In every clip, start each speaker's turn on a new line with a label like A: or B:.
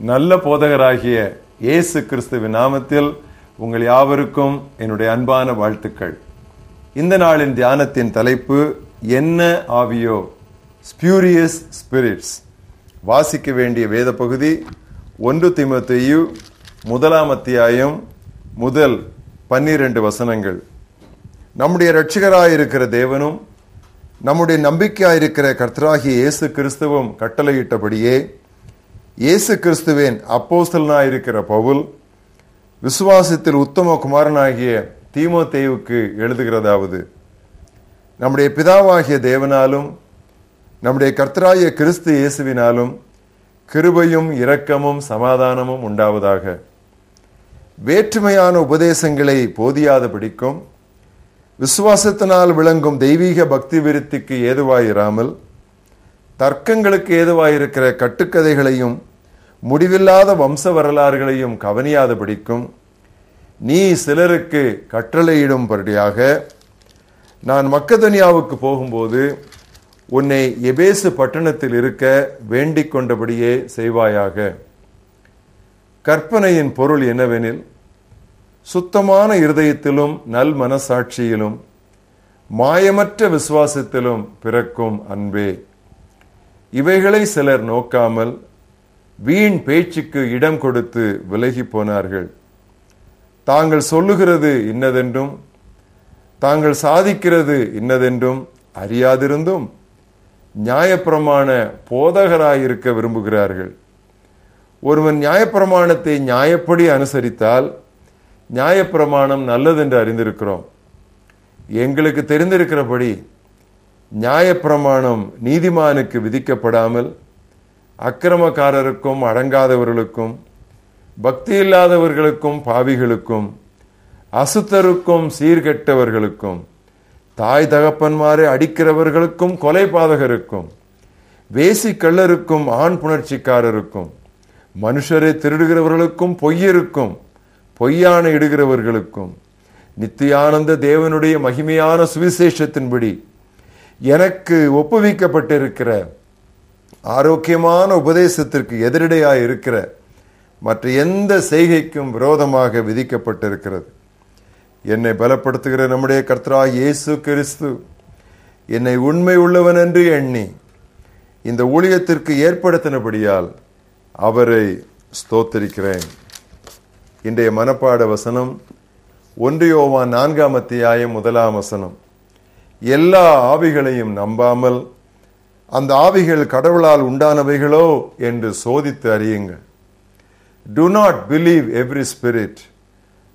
A: நல்ல போதகராகிய இயேசு கிறிஸ்துவின் நாமத்தில் உங்கள் யாவருக்கும் என்னுடைய அன்பான வாழ்த்துக்கள். இந்த நாளின் தியானத்தின் தலைப்பு என்ன ஆவியோ? ஸ்பியூரியஸ் ஸ்பிரிட்ஸ் வாசிக்க வேண்டிய வேத பகுதி ஒன்று திமுத்தையு முதலாம் அத்தியாயம் முதல் பன்னிரண்டு வசனங்கள். நம்முடைய இரட்சகராயிருக்கிற தேவனும் நம்முடைய நம்பிக்கையாயிருக்கிற கர்த்தராகிய இயேசு கிறிஸ்துவும் கட்டளையிட்டபடியே இயேசு கிறிஸ்துவின் அப்போஸ்தலனாயிருக்கிற பவுல் விசுவாசத்தில் உத்தம குமாரனாகிய தீமோத்தேவுக்கு எழுதுகிறதாவது நம்முடைய பிதாவாகிய தேவனாலும் நம்முடைய கர்த்தராகிய கிறிஸ்து இயேசுவினாலும் கிருபையும் இரக்கமும் சமாதானமும் உண்டாவதாக. வேற்றுமையான உபதேசங்களை போதியாத பிடிக்கும். விசுவாசத்தினால் விளங்கும் தெய்வீக பக்தி விருத்திக்கு ஏதுவாயிராமல் தர்க்கங்களுக்கு ஏதுவாயிருக்கிற கட்டுக்கதைகளையும் முடிவில்லாத வம்ச வரலாறுகளையும் கவனியாத பிடிக்கும் நீ சிலருக்கு கற்றளையிடும்படியாக நான் மக்கதனியாவுக்கு போகும்போது உன்னை எபேசு பட்டணத்தில் இருக்க வேண்டிக் கொண்டபடியே செய்வாயாக. கற்பனையின் பொருள் என்னவெனில் சுத்தமான இருதயத்திலும் நல் மனசாட்சியிலும் மாயமற்ற விசுவாசத்திலும் பிறக்கும் அன்பே. இவைகளை சிலர் நோக்காமல் வீண் பேச்சுக்கு இடம் கொடுத்து விலகி போனார்கள். தாங்கள் சொல்லுகிறது இன்னதென்றும் தாங்கள் சாதிக்கிறது இன்னதென்றும் அறியாதிருந்தும் நியாயப்பிரமாண போதகராயிருக்க விரும்புகிறார்கள். ஒருவன் நியாயப்பிரமாணத்தை நியாயப்படி அனுசரித்தால் நியாயப்பிரமாணம் நல்லதென்று அறிந்திருக்கிறோம். எங்களுக்கு தெரிந்திருக்கிறபடி நியாயப்பிரமாணம் நீதிமானுக்கு விதிக்கப்படாமல் அக்கிரமக்காரருக்கும் அடங்காதவர்களுக்கும் பக்தி இல்லாதவர்களுக்கும் பாவிகளுக்கும் அசுத்தருக்கும் சீர்கெட்டவர்களுக்கும் தாய் தகப்பன்மாரை அடிக்கிறவர்களுக்கும் கொலை பாதகருக்கும் வேசி கள்ளருக்கும் ஆண் புணர்ச்சிக்காரருக்கும் மனுஷரை திருடுகிறவர்களுக்கும் பொய்யிருக்கும் பொய்யான இடுகிறவர்களுக்கும் நித்தியானந்த தேவனுடைய மகிமையான சுவிசேஷத்தின்படி எனக்கு ஒப்புவிக்கப்பட்டிருக்கிற ஆரோக்கியமான உபதேசத்திற்கு எதிரடையாக இருக்கிற மற்ற எந்த செய்கைக்கும் விரோதமாக விதிக்கப்பட்டிருக்கிறது. என்னை பலப்படுத்துகிற நம்முடைய கர்த்தரா இயேசு கிறிஸ்து என்னை உண்மை உள்ளவன் என்று எண்ணி இந்த ஊழியத்திற்கு ஏற்படுத்தினபடியால் அவரை ஸ்தோத்தரிக்கிறேன். இன்றைய மனப்பாட வசனம் ஒன்றியோவான் நான்காம் அத்தியாயம் முதலாம் வசனம். எல்லா ஆவிகளையும் நம்பாமல் அந்த ஆவிகள் கடவுளால் உண்டானவைகளோ என்று சோதித்து அறியுங்கள். Do not believe every spirit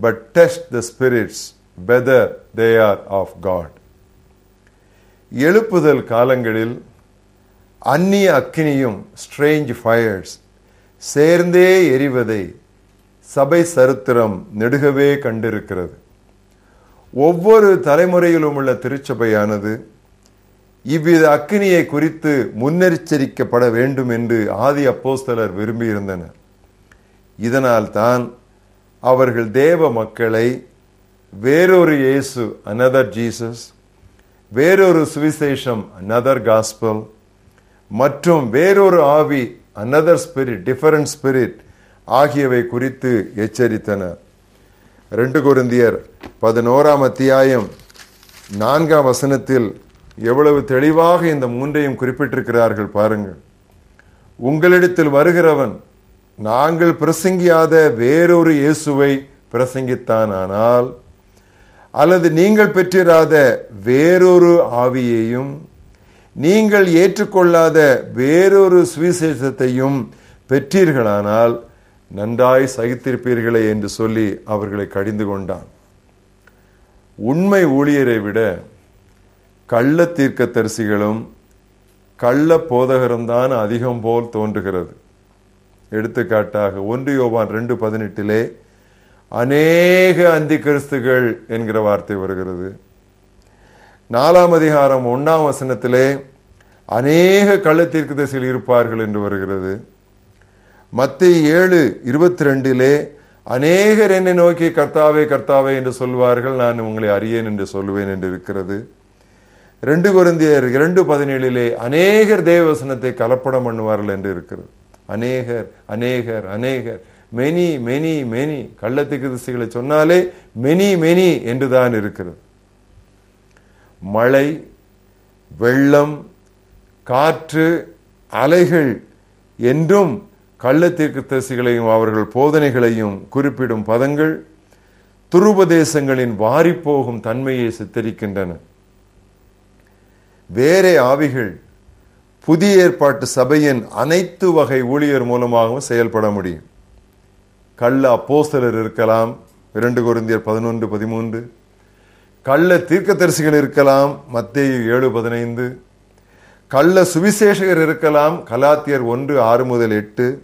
A: but test the spirits whether they are of God எழுப்புதல் காலங்களில் அந்நிய அக்கினியும் ஸ்ட்ரேஞ்ச் ஃபயர்ஸ் சேர்ந்தே எரிவதை சபை சரித்திரம் நெடுகவே கண்டிருக்கிறது. ஒவ்வொரு தலைமுறையிலும் உள்ள திருச்சபையானது இவ்வித அக்னியை குறித்து முன்னெச்சரிக்கப்பட வேண்டும் என்று ஆதி அப்போஸ்தலர் விரும்பியிருந்தனர். இதனால் தான் அவர்கள் தேவ மக்களை வேறொரு இயேசு அனதர் ஜீசஸ் வேறொரு சுவிசேஷம் அனதர் காஸ்பல் மற்றும் வேறொரு ஆவி அனதர் ஸ்பிரிட் டிஃபரண்ட் ஸ்பிரிட் ஆகியவை குறித்து எச்சரித்தனர். ரெண்டு குருந்தியர் பதினோராம் அத்தியாயம் நான்காம் வசனத்தில் எவ்வளவு தெளிவாக இந்த மூன்றையும் குறிப்பிட்டிருக்கிறார்கள் பாருங்கள். உங்களிடத்தில் வருகிறவன் நாங்கள் பிரசங்கியாத வேறொரு இயேசுவை பிரசங்கித்தான் ஆனால் அல்லது நீங்கள் பெற்றிராத வேறொரு ஆவியையும் நீங்கள் ஏற்றுக்கொள்ளாத வேறொரு சுவிசேஷத்தையும் பெற்றீர்களானால் நன்றாய் சகித்திருப்பீர்களே என்று சொல்லி அவர்களை கடிந்து கொண்டான். உண்மை ஊழியரை விட கள்ள தீர்க்க தரிசிகளும் கள்ள போதகரும் தான் அதிகம் போல் தோன்றுகிறது. எடுத்துக்காட்டாக ஒன்று யோவான் ரெண்டு பதினெட்டிலே அநேக அந்தி கிறிஸ்துகள் என்கிற வார்த்தை வருகிறது. நாலாம் அதிகாரம் ஒன்றாம் வசனத்திலே அநேக கள்ள தீர்க்க தரிசிகள் இருப்பார்கள் என்று வருகிறது. மத்திய ஏழு இருபத்தி ரெண்டிலே அநேகர் என்னை நோக்கி கர்த்தாவே கர்த்தாவே என்று சொல்வார்கள். நான் உங்களை அறியேன் என்று சொல்லுவேன் என்று இருக்கிறது. ரெண்டு குருந்தியர் இரண்டு பதினேழிலே அநேகர் தேவவசனத்தை கலப்படம் பண்ணுவார்கள் என்று இருக்கிறது. அநேகர் அநேகர் அநேகர். Many many many. கள்ளத்துக்கு திசைகளை சொன்னாலே மெனி மெனி என்றுதான் இருக்கிறது. மழை வெள்ளம் காற்று அலைகள் என்றும் கள்ளத்திற்கு தரிசிகளையும் அவர்கள் போதனைகளையும் குறிப்பிடும் பதங்கள் துருபதேசங்களின் வாரிப்போகும் தன்மையை சித்தரிக்கின்றன. வேறே ஆவிகள் புதிய ஏற்பாட்டு சபையின் அனைத்து வகை ஊழியர் மூலமாகவும் செயல்பட முடியும். கள்ள அப்போஸ்தலர் இருக்கலாம் இரண்டு குருந்தியர் பதினொன்று பதிமூன்று. கள்ள தீர்க்கதரிசிகள் இருக்கலாம் மத்திய ஏழு பதினைந்து. கள்ள சுவிசேஷகர் இருக்கலாம் கலாத்தியர் ஒன்று ஆறு முதல் எட்டு.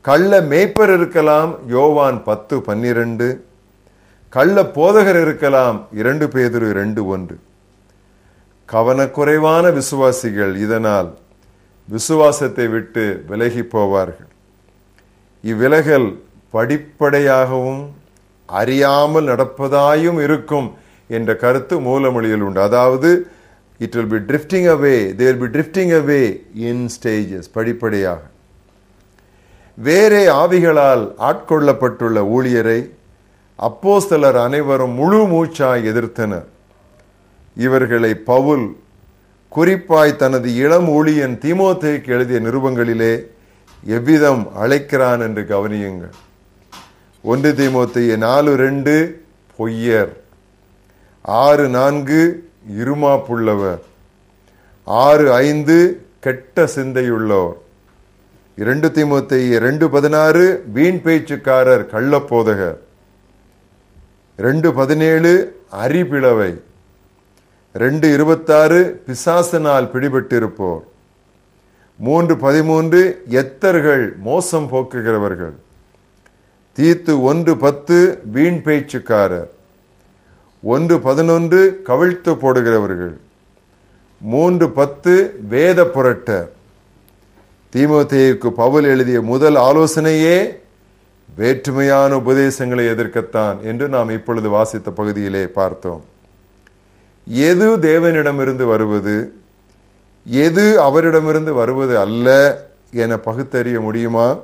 A: கள்ள மேய்ப்பர் இருக்கலாம் யோவான் பத்து பன்னிரண்டு. கள்ள போதகர் இருக்கலாம் இரண்டு பேதரு இரண்டு ஒன்று. கவனக்குறைவான விசுவாசிகள் இதனால் விசுவாசத்தை விட்டு விலகி போவார்கள். இவ்விலகல் படிப்படையாகவும் அறியாமல் நடப்பதாயும் இருக்கும் என்ற கருத்து மூலமொழியில் உண்டு. அதாவது it will be drifting away there be drifting away in stages படிப்படியாக. வேறே ஆவிகளால் ஆட்கொள்ளப்பட்டுள்ள ஊழியரை அப்போஸ்தலர் அனைவரும் முழு மூச்சாய் எதிர்த்தனர். இவர்களை பவுல் குறிப்பாய் தனது இளம் ஊழியன் தீமோத்தேக்கு எழுதிய நிருபங்களிலே எவ்விதம் அழைக்கிறான் என்று கவனியுங்கள். ஒன்று தீமோத்தைய நாலு ரெண்டு பொய்யர். ஆறு நான்கு இருமாப்புள்ளவர் ஆறு ஐந்து கெட்ட சிந்தையுள்ளோர். இரண்டு தீமோத்தைய ரெண்டு பதினாறு வீண் பேச்சுக்காரர் கள்ளப்போதகர். ரெண்டு பதினேழு அரிபிளவை ரெண்டு இருபத்தாறு பிசாசனால் பிடிபட்டிருப்போர். மூன்று பதிமூன்று எத்தர்கள் மோசம் போக்குகிறவர்கள். தீத்து ஒன்று பத்து வீண் பேச்சுக்காரர். ஒன்று பதினொன்று கவிழ்த்து போடுகிறவர்கள். மூன்று பத்து வேத புரட்டர். தீமோத்தேயுக்கு பவுல் எழுதிய முதல் ஆலோசனையே வேற்றுமையான உபதேசங்களை எதிர்க்கத்தான் என்று நாம் இப்பொழுது வாசித்த பகுதியிலே பார்த்தோம். எது தேவனிடமிருந்து வருவது? எது அவரிடமிருந்து வருவது அல்ல என பகுத்தறிய முடியுமா?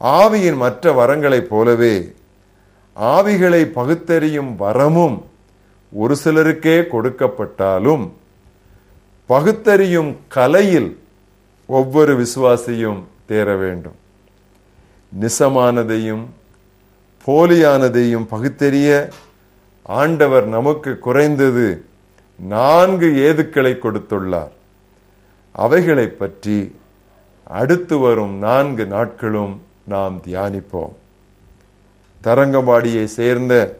A: ஆவியின் மற்ற வரங்களைப் போலவே ஆவிகளை பகுத்தறியும் வரமும் ஒரு சிலருக்கே கொடுக்கப்பட்டாலும் பகுத்தறியும் கலையில் ஒவ்வொரு விசுவாசியும் தேர வேண்டும். நிசமானதையும் போலியானதையும் பகுத்தறிய ஆண்டவர் நமக்கு குறைந்தது நான்கு ஏதுக்களை கொடுத்துள்ளார். அவைகளை பற்றி அடுத்து வரும் நான்கு நாட்களும் நாம் தியானிப்போம். தரங்கம்பாடியை சேர்ந்த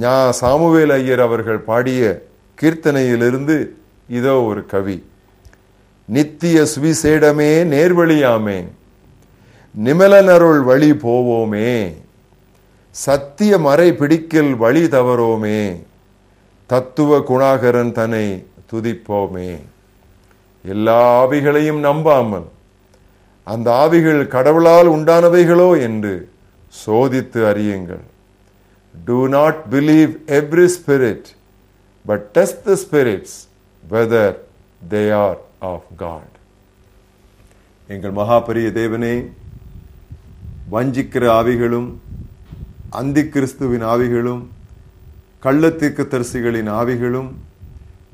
A: ஞா சாமுவேல் ஐயர் அவர்கள் பாடிய கீர்த்தனையிலிருந்து இதோ ஒரு கவி. நித்திய சுவிசேடமே நேர்வழியாமே நிமலனருள் வழி போவோமே. சத்திய மறை பிடிக்கில் வழி தவறோமே தத்துவ குணாகரன் தன்னை துதிப்போமே. எல்லா ஆவிகளையும் நம்பாமல் அந்த ஆவிகள் கடவுளால் உண்டானவைகளோ என்று சோதித்து அறியுங்கள். Do not believe every spirit but test the spirits whether they are of God. எங்கள் மகாபரிய தேவனே வஞ்சிக்கிற ஆவிகளும் அந்தி கிறிஸ்துவின் ஆவிகளும் கள்ளத்திற்கு தரிசிகளின் ஆவிகளும்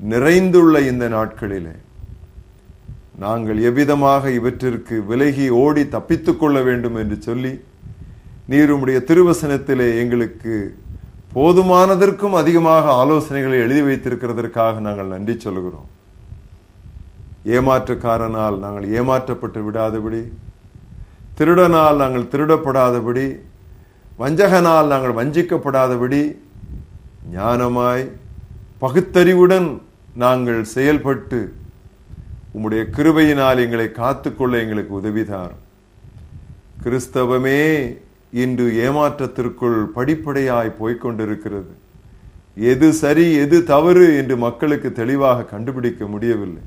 A: நிறைந்துள்ள இந்த நாட்களிலே நாங்கள் எவ்விதமாக இவற்றிற்கு விலகி ஓடி தப்பித்து கொள்ள வேண்டும் என்று சொல்லி நீர் உடைய திருவசனத்திலே எங்களுக்கு போதுமானதற்கும் அதிகமாக ஆலோசனைகளை எழுதி வைத்திருக்கிறதற்காக நாங்கள் நன்றி சொல்கிறோம் ஏமாற்றுக்காரனால் நாங்கள் ஏமாற்றப்பட்டு விடாதபடி திருடனால் நாங்கள் திருடப்படாதபடி வஞ்சகனால் நாங்கள் வஞ்சிக்கப்படாதபடி ஞானமாய் பகுத்தறிவுடன் நாங்கள் செயல்பட்டு உம்முடைய கிருபையினால் எங்களை காத்துக்கொள்ள எங்களுக்கு உதவிதார் கிறிஸ்தவமே இன்று ஏமாற்றத்திற்குள் படிப்படையாய் போய்கொண்டிருக்கிறது எது சரி எது தவறு என்று மக்களுக்கு தெளிவாக கண்டுபிடிக்க முடியவில்லை.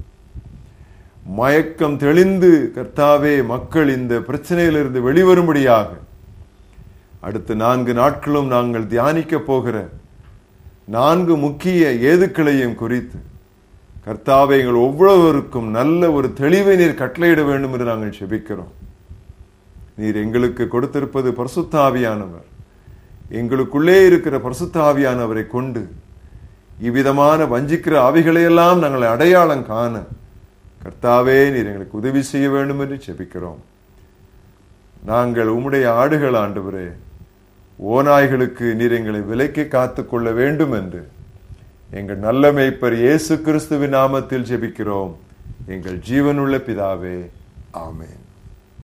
A: மயக்கம் தெளிந்து கர்த்தாவே மக்கள் இந்த பிரச்சனையிலிருந்து வெளிவரும்படியாக அடுத்த நான்கு நாட்களும் நாங்கள் தியானிக்க போகிற நான்கு முக்கிய ஏதுக்களையும் குறித்து கர்த்தாவை எங்கள் ஒவ்வொருவருக்கும் நல்ல ஒரு தெளிவை நீர் கட்டளையிட வேண்டும் என்று நாங்கள் செபிக்கிறோம். நீர் எங்களுக்கு கொடுத்திருப்பது பரிசுத்தாவியானவர். எங்களுக்குள்ளே இருக்கிற பரிசுத்தாவியானவரை கொண்டு இவ்விதமான வஞ்சிக்கிற ஆவிகளையெல்லாம் நாங்கள் அடையாளம் காண கர்த்தாவே நீர் எங்களுக்கு உதவி செய்ய வேண்டும் என்று செபிக்கிறோம். நாங்கள் உம்முடைய ஆடுகள் ஆண்டவரே ஓநாய்களுக்கு நீர் எங்களை விலைக்கு காத்து கொள்ள வேண்டும் என்று எங்கள் நல்ல மேய்ப்பர் இயேசு கிறிஸ்துவின் நாமத்தில் ஜெபிக்கிறோம். எங்கள் ஜீவனுள்ள பிதாவே ஆமேன்.